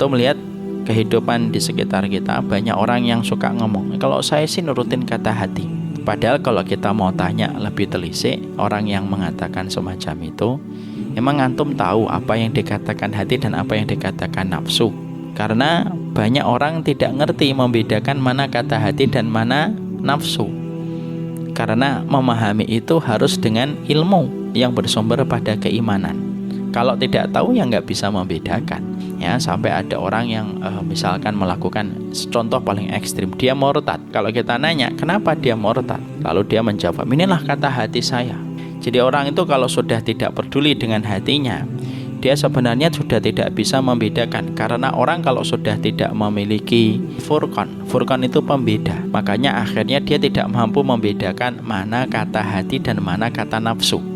antum lihat kehidupan di sekitar kita banyak orang yang suka ngomong kalau saya sih nurutin kata hati. Padahal kalau kita mau tanya lebih telisik orang yang mengatakan semacam itu emang antum tahu apa yang dikatakan hati dan apa yang dikatakan nafsu? Karena banyak orang tidak ngerti membedakan mana kata hati dan mana nafsu. Karena memahami itu harus dengan ilmu yang bersumber pada keimanan. Kalau tidak tahu ya nggak bisa membedakan ya sampai ada orang yang uh, misalkan melakukan contoh paling ekstrim dia murtad. Kalau kita nanya kenapa dia murtad? Lalu dia menjawab inilah kata hati saya. Jadi orang itu kalau sudah tidak peduli dengan hatinya dia sebenarnya sudah tidak bisa membedakan. Karena orang kalau sudah tidak memiliki furqan furqan itu pembeda. Makanya akhirnya dia tidak mampu membedakan mana kata hati dan mana kata nafsu